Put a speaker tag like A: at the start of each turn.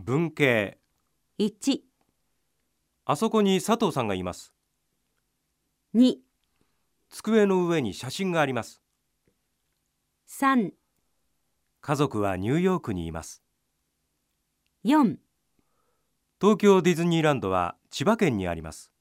A: 文系。
B: 1、
A: あそこに佐藤さんがいます。
B: 2、
A: 机の上に写真があります。
B: 3、
A: 家族はニューヨークにいます。
B: 4
A: 東京ディズニーランドは千葉県にあります。